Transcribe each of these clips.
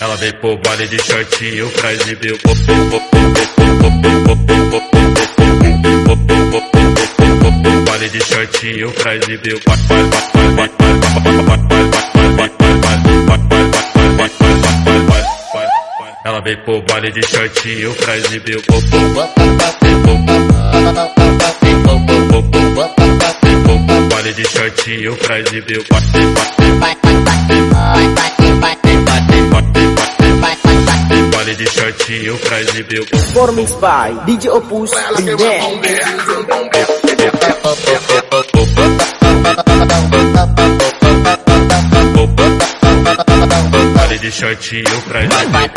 Ela vem pro baile de shortinho exibir o Baile de shortinho exibir o Ela vem pro baile de shortinho exibir o Baile de shortinho pra exibir o Baile de pra exibir o Performance by DJ Opus. Baile de pra exibir Baile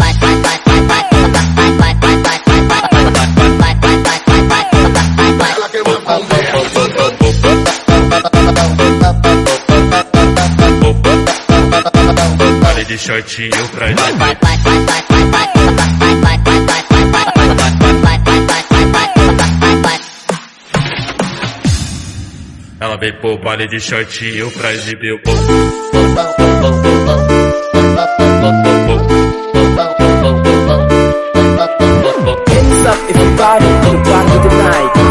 de shortinho pra exibir Ela vem pro baile de shortinho pra exibir o Hands up everybody to party tonight.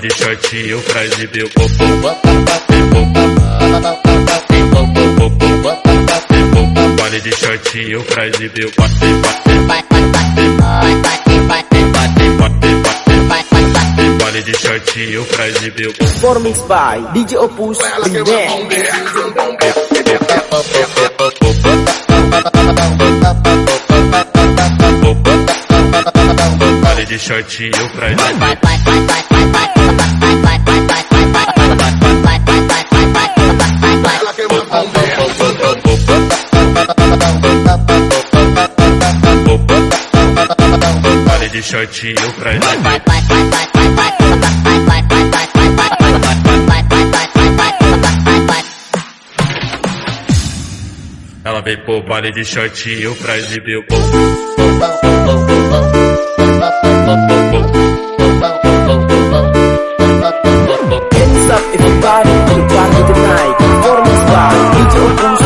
De shortinho pra exibir o baile de shortinho pra exibir o baile de shortinho pra exibir o Performance by DJ Opus De shortinho pra exibir baile de shortinho pra exibir Ela vem pro baile de shortinho pra exibir o Hands up everybody party tonight. Performance by DJ Opus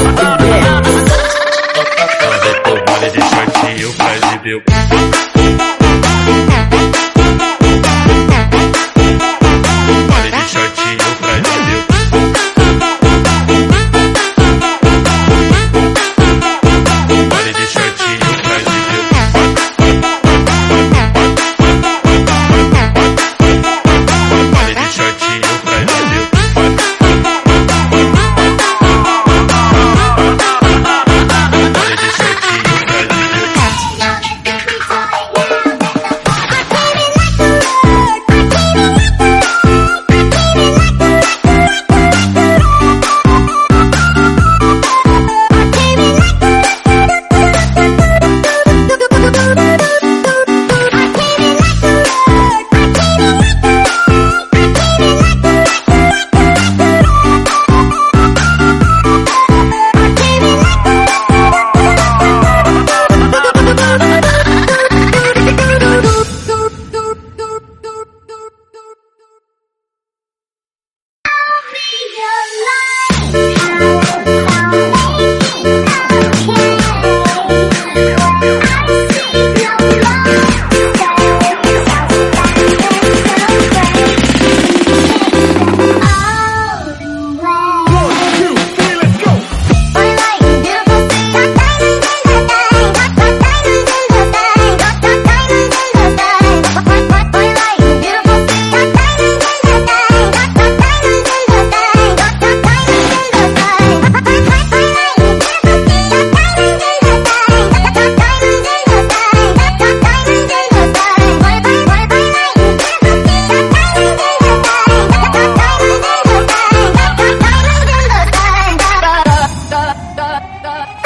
따라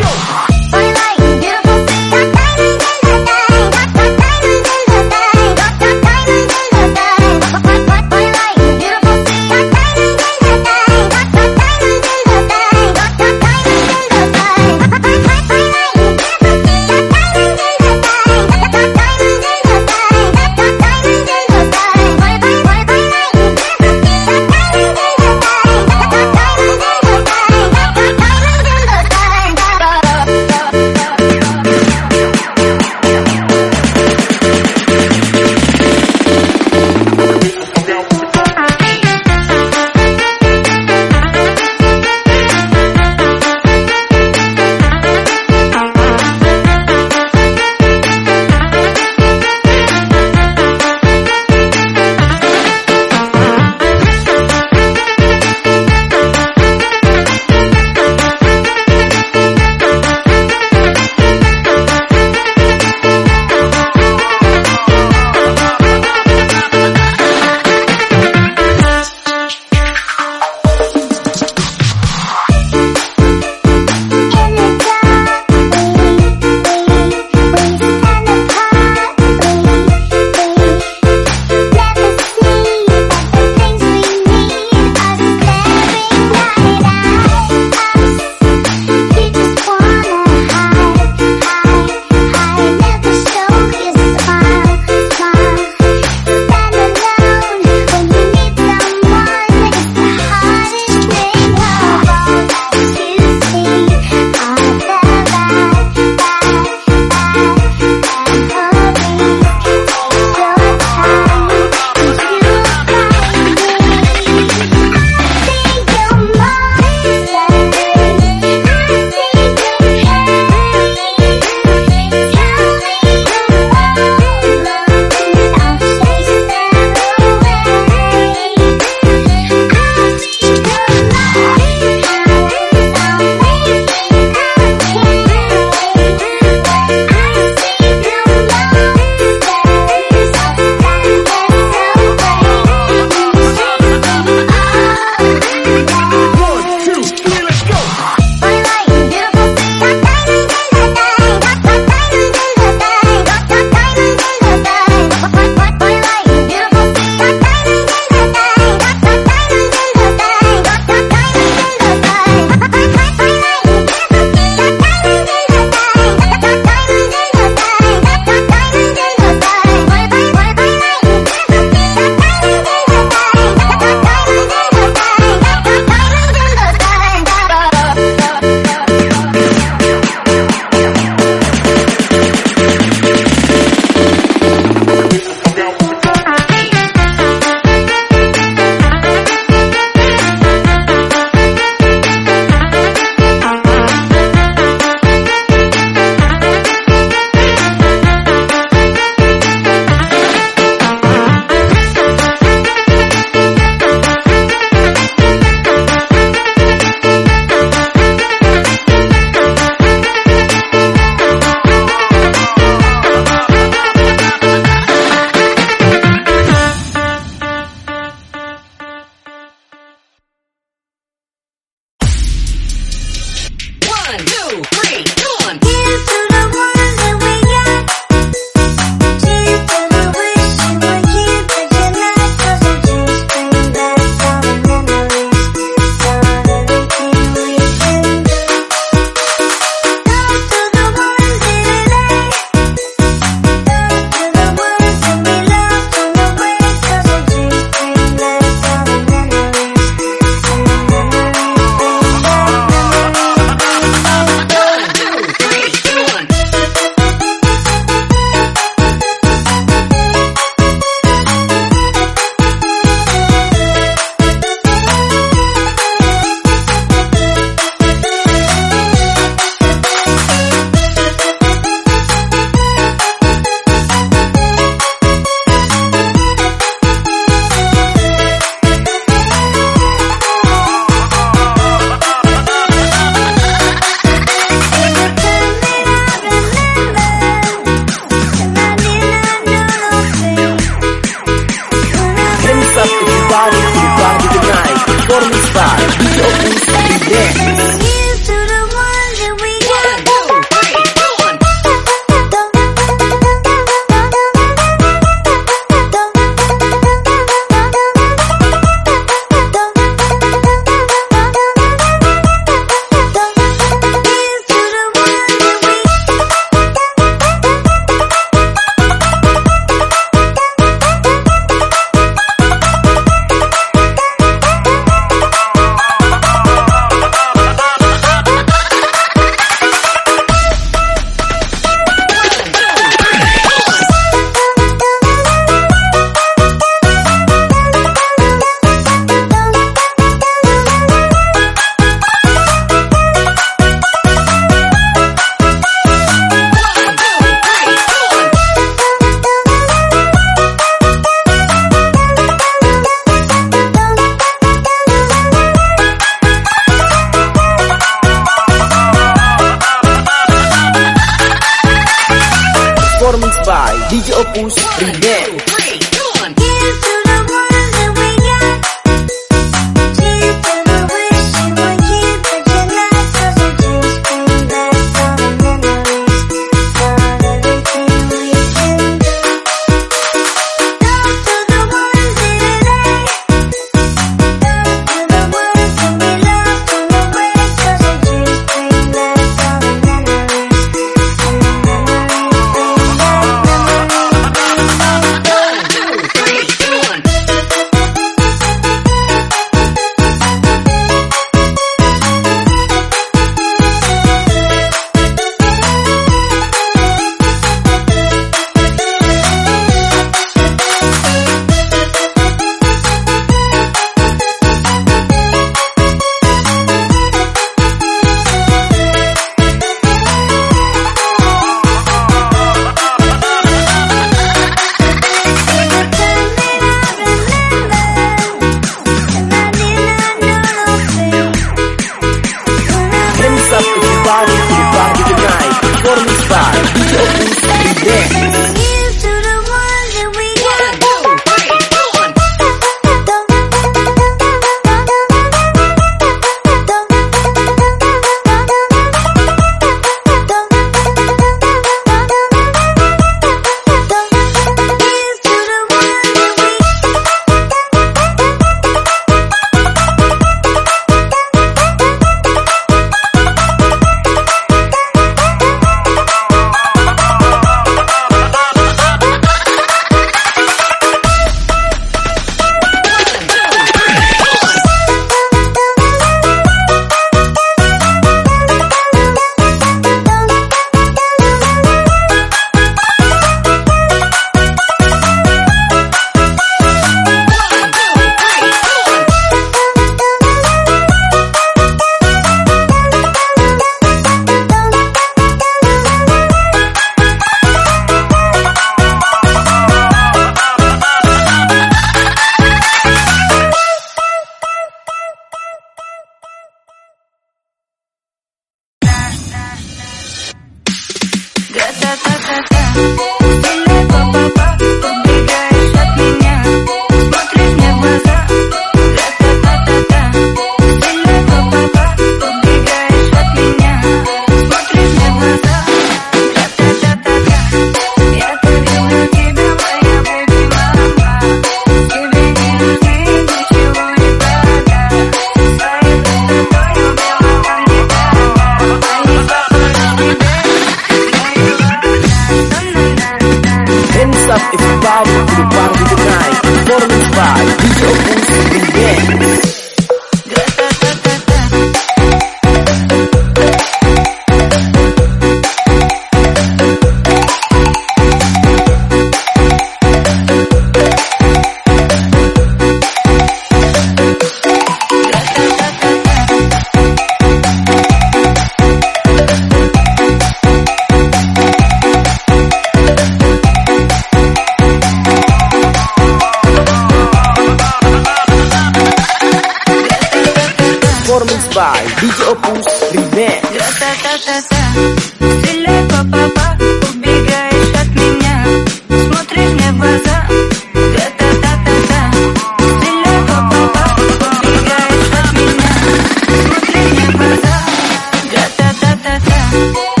Thank you.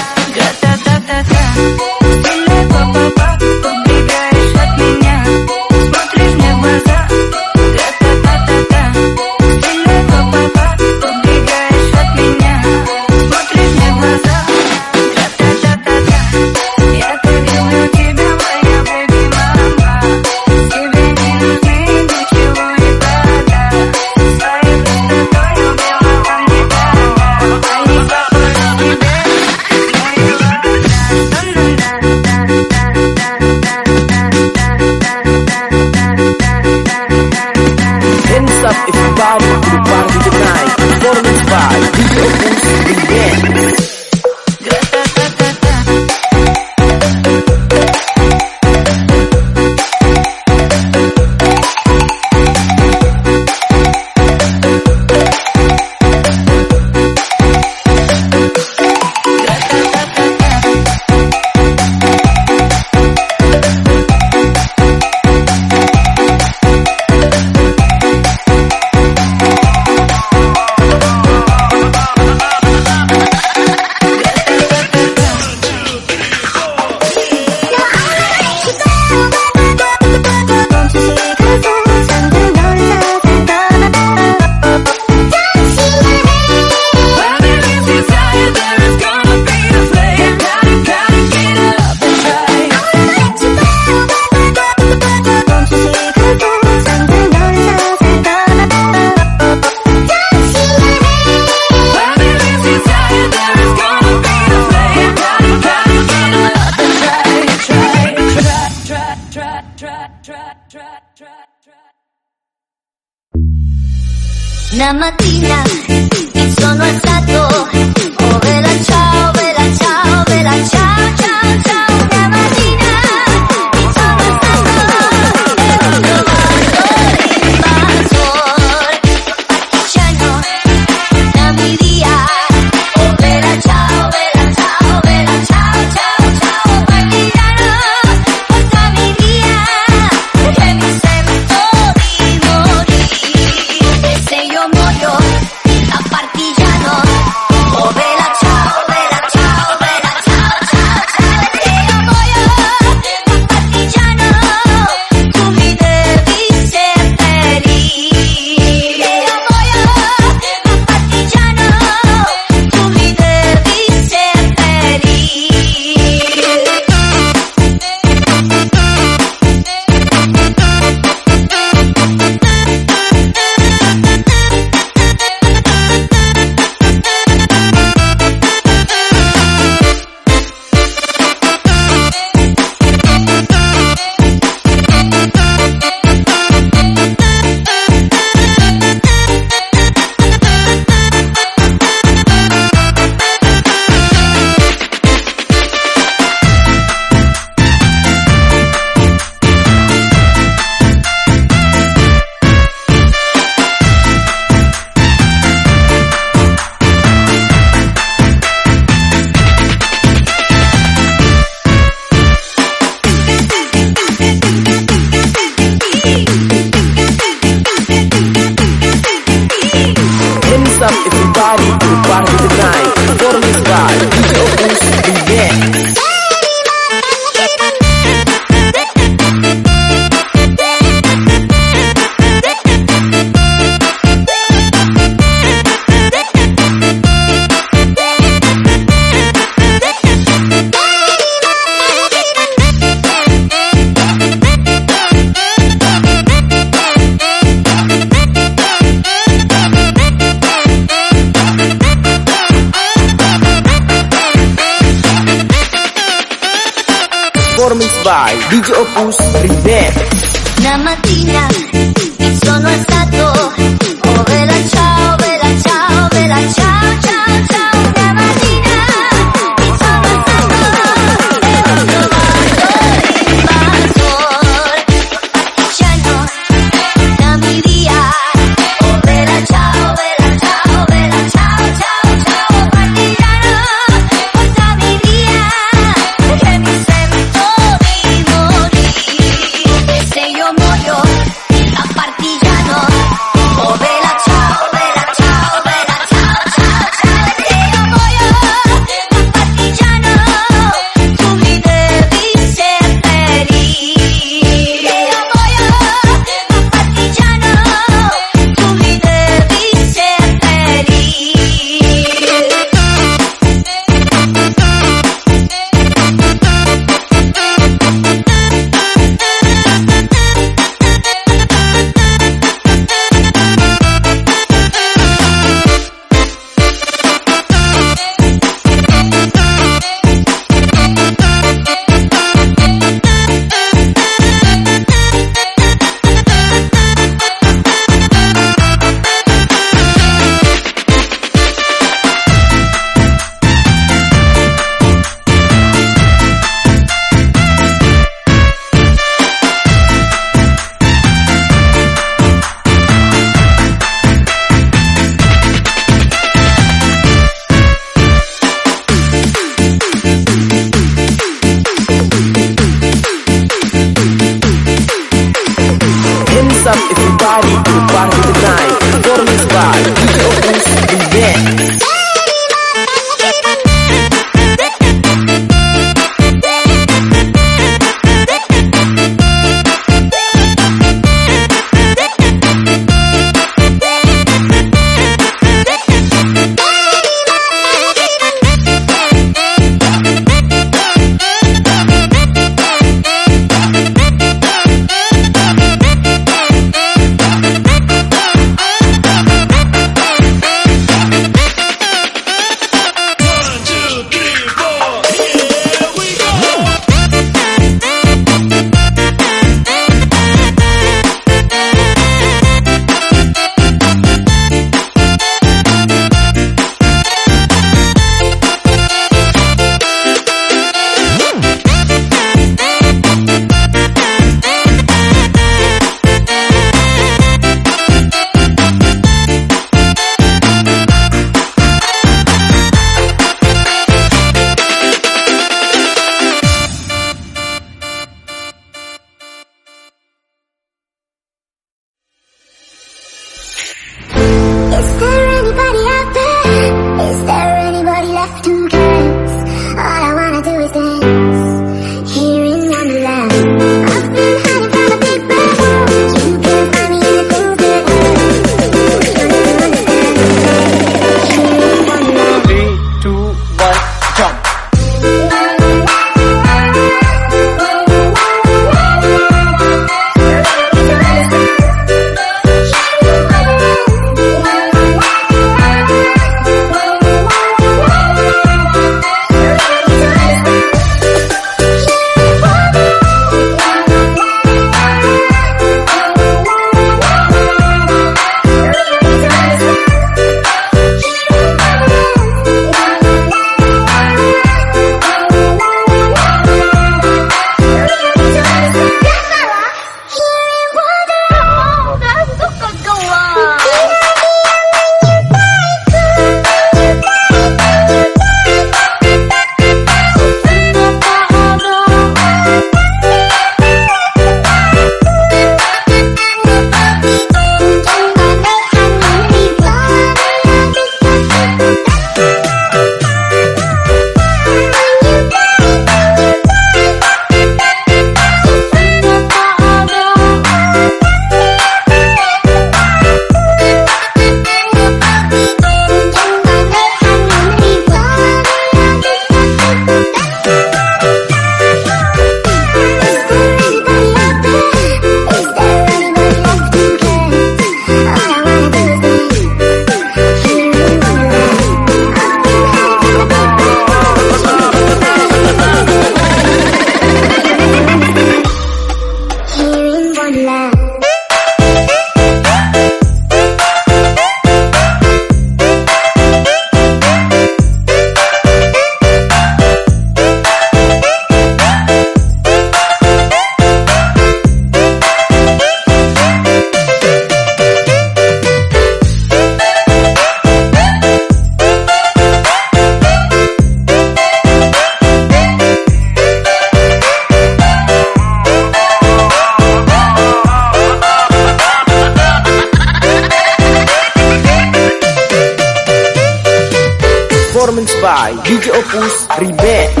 By DJ Opus Remix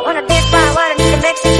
I wanna be fine, wanna be Mexican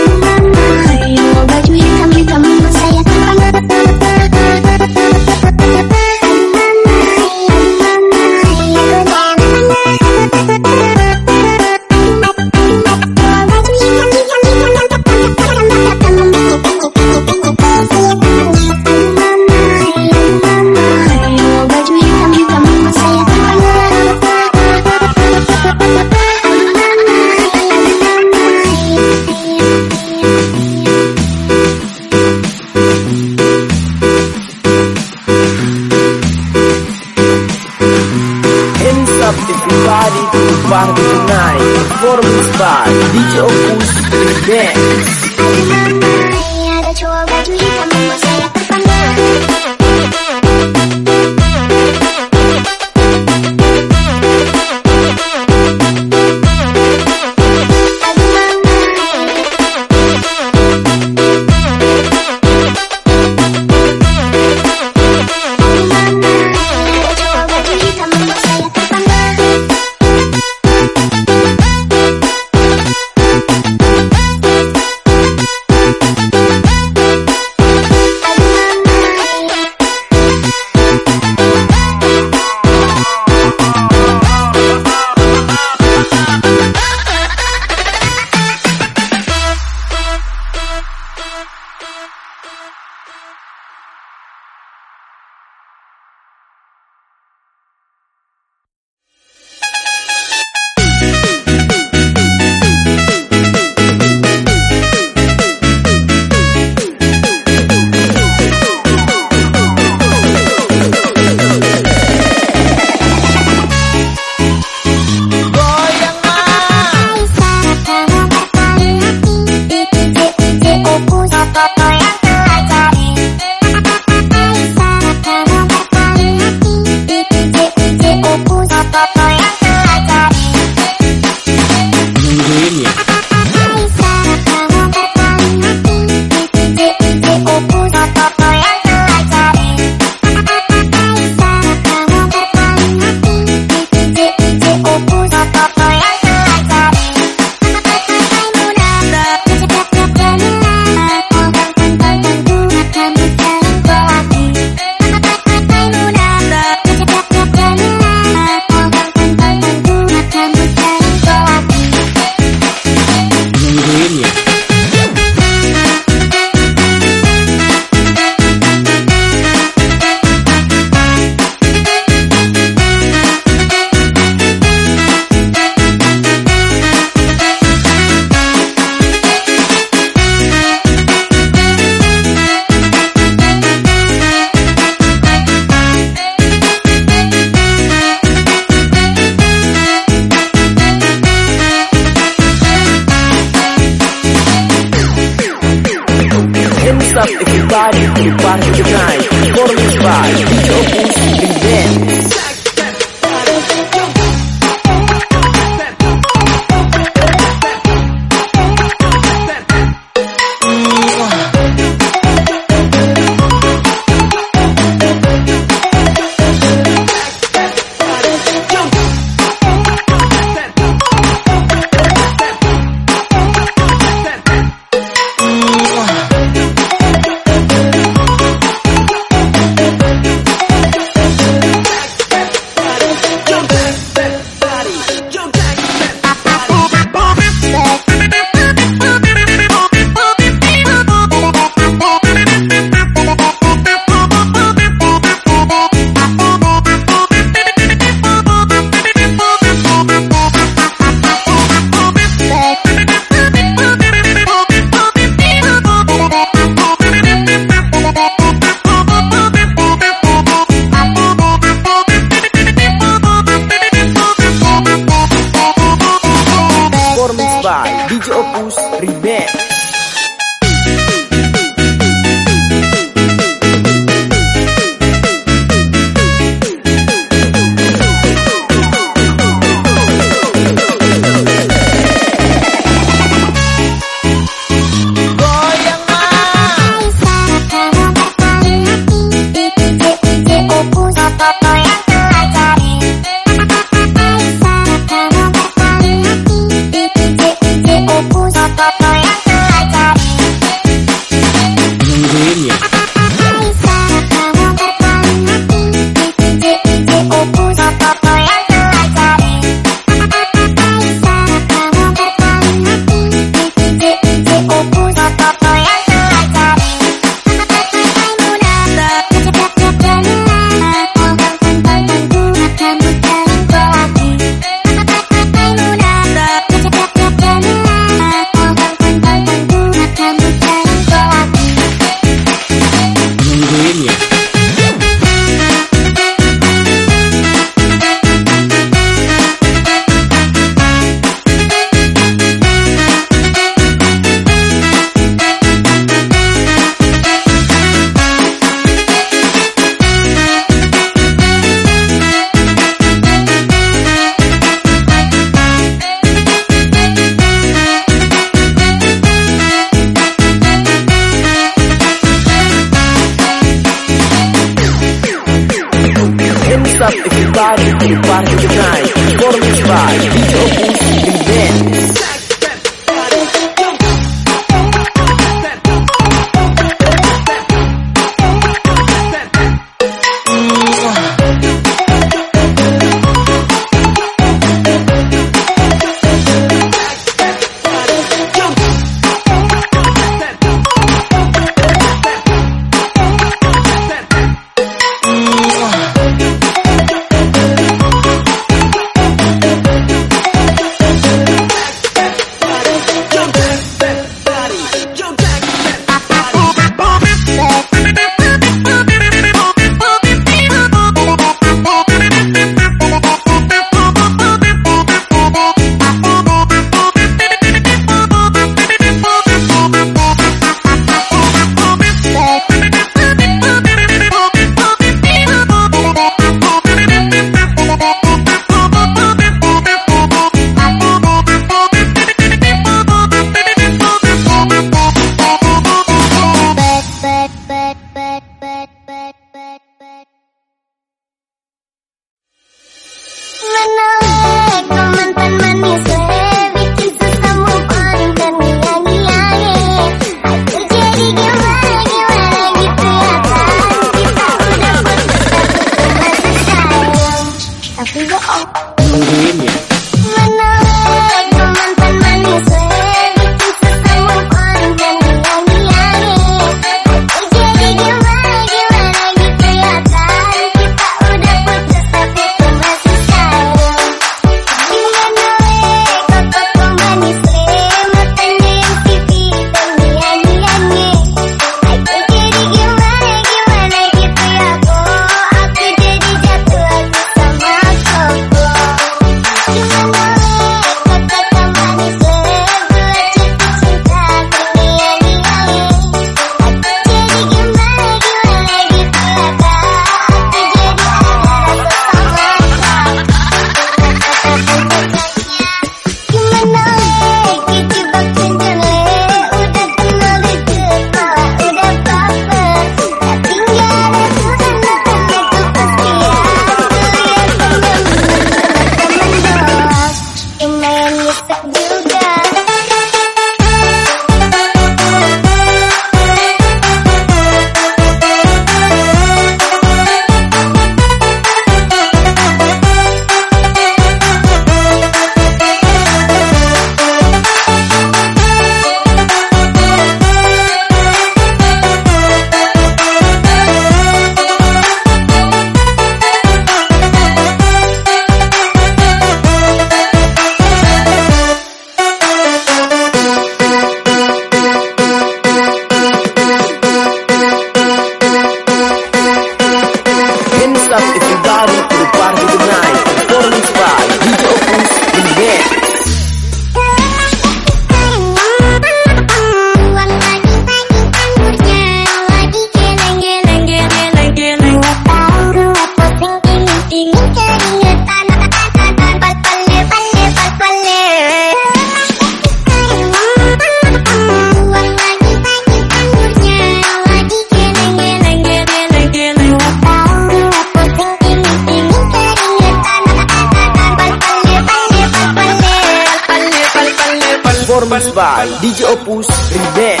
Performance by DJ Opus Remix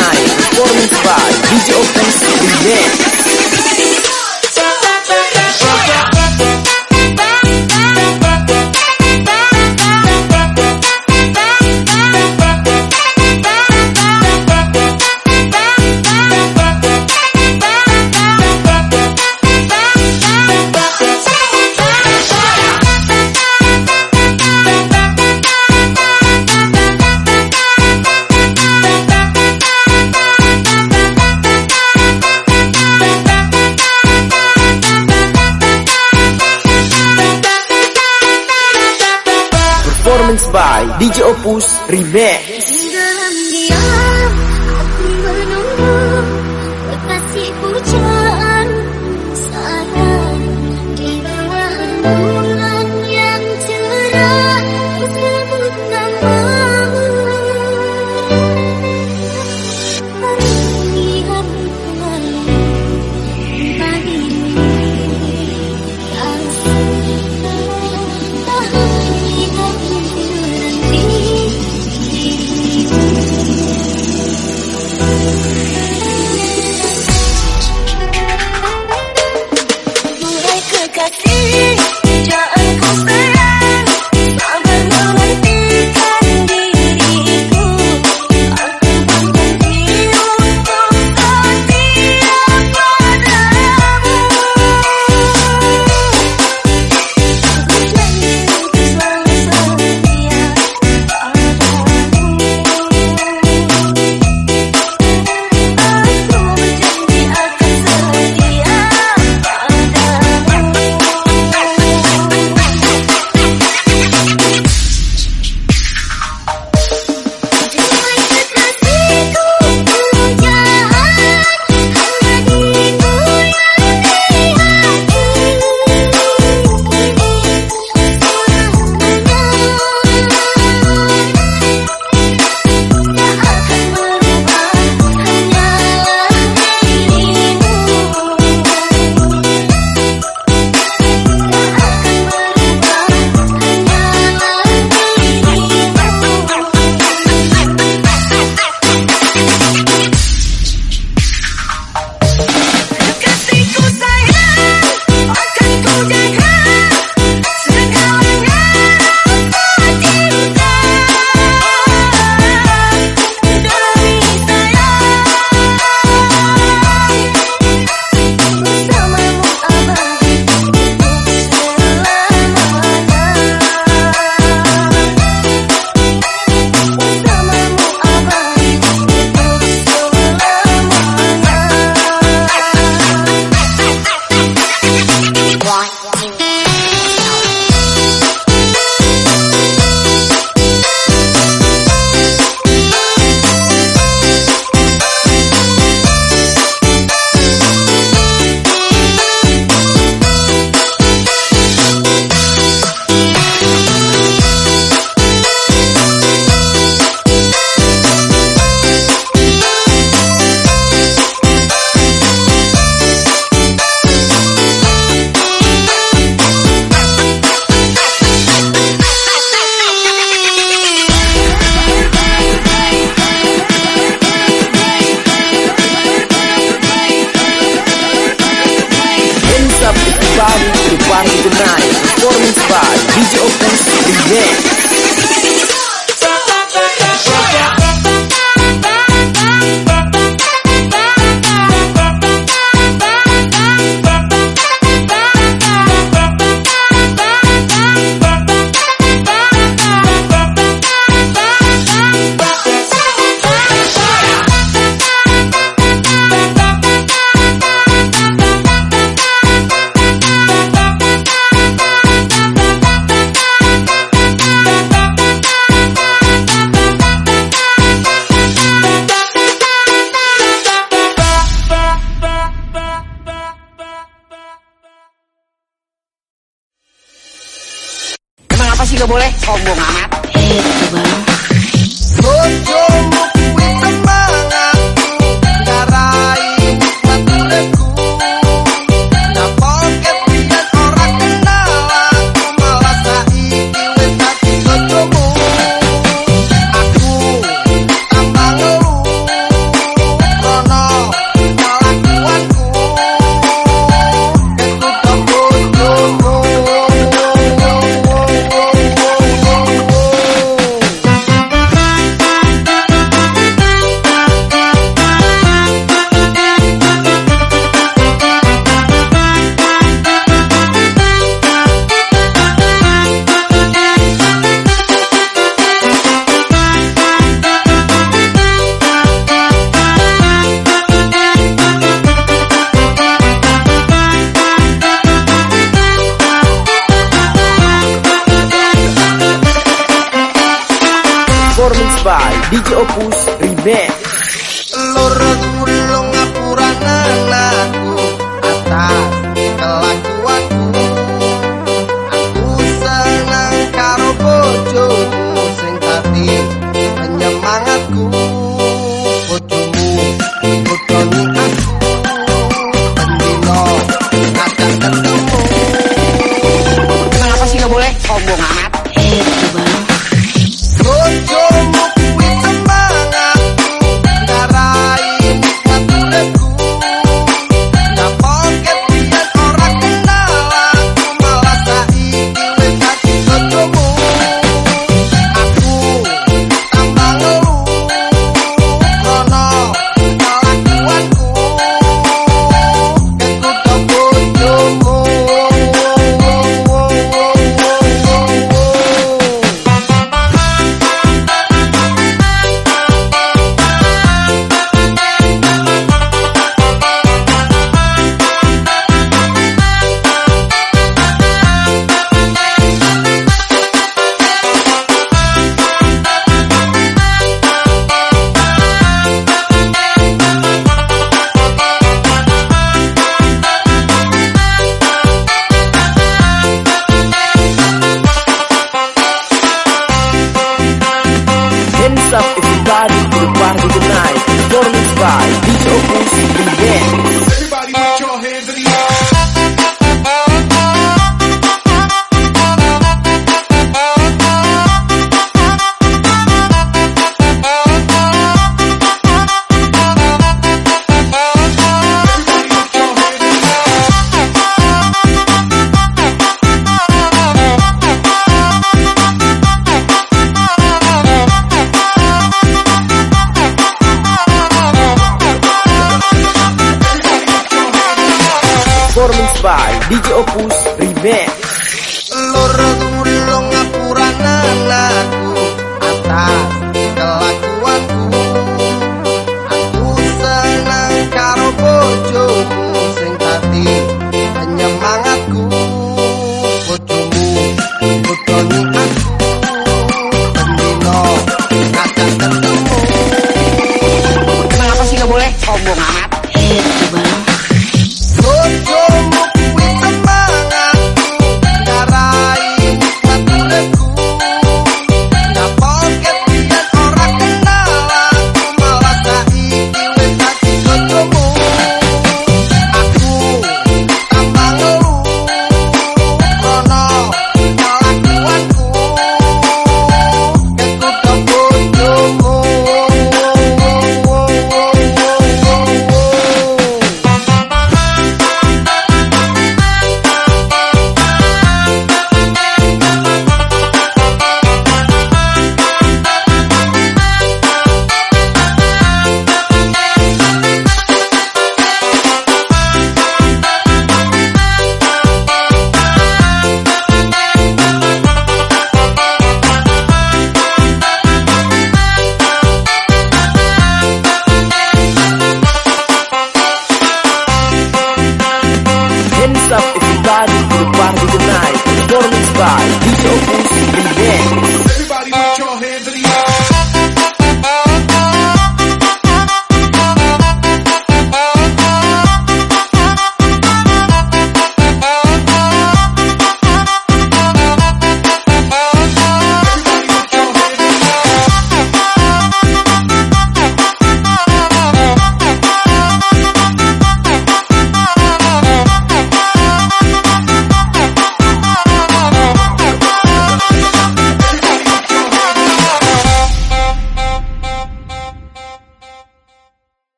Night, performance by DJ Open Event. DJ Opus Remix.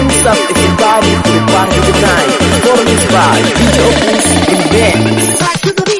Things up if you body to the party tonight. Follow me by DJ Opus in Back the beat.